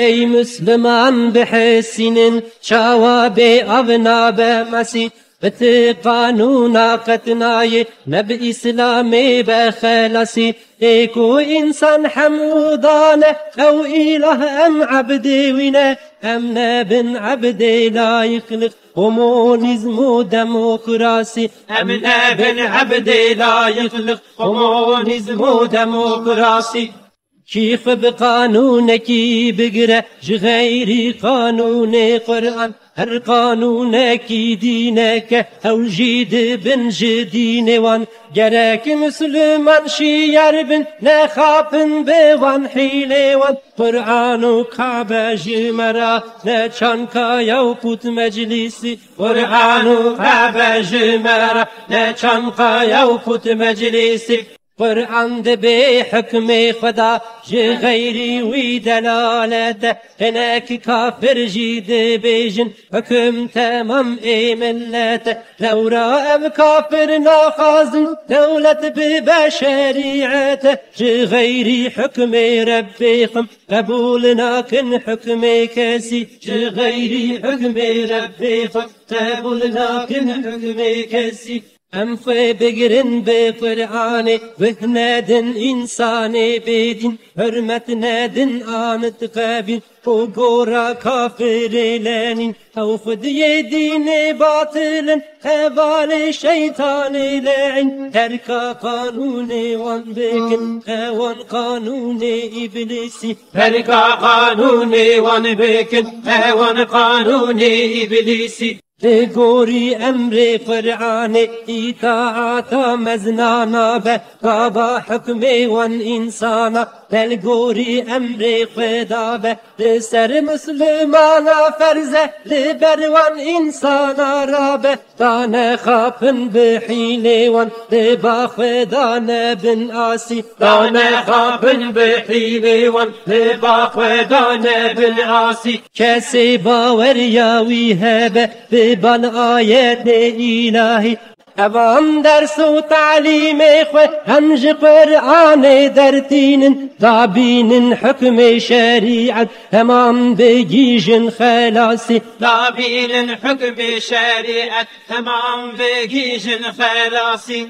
ای مسلمان بحسین چاوا اونا به مسیح بت قانونا قتناي نبي إسلامي بخلصي إيكو إنسان حمودانه أو إله أم عبدي وينه أم نبن عبدي لا يخلق كومونيزم وديمقراطي أم نبن عبدي لا يخلق كومونيزم كيف بقانونك بقرأ غير قانون قرآن هر قانونك دينك أو جيد بن جدين وان. جرك مسلمان شيار بن نخافن بوان حيلي وان. قرآن و جمرا نچان كايو پوت مجلسي قرآن و جمرا نچان كايو پوت مجلسي قرآن به حكم خدا جي غيري وي دلالته هناك كافر جيد بيجن حكم تمام اي ملته لو رأب كافر ناخازن دولة ببشريعته. جي غيري حكم ربيكم قبولنا كن حكم كاسي جي غيري حكم ربيكم قبولنا كن حكم كاسي Em xwe bigirin bi Kur'anê Vih nedin insanê bêdîn Hürmet nedin anit xebîn O gora kafirê lenîn Ew xudiyê dînê batilin Hevalê şeytanê le'in Terka kanûnê wan bikin Hewan kanûnê iblisî Terka kanûnê wan bikin Hewan kanûnê iblisî إبليسي لگوری أمر فرعان اطاعت مزنانا به قابا حکم ون انسانا لگوری أمر خدا به لسر مسلمانا فرزه لبروان انسانا را به دان خاپن بحیل ون لبا خدا نبن آسی. دان خاپن بحیل ون لبا خدا نبن آسی. کسی باور یاوی هبه بان آيات إلهي أبام درس وتعليم إخوة همج قرآن درتين دابين حكم شريعة همام بجيج خلاصي دابين حكم شريعة همام بجيج خلاصي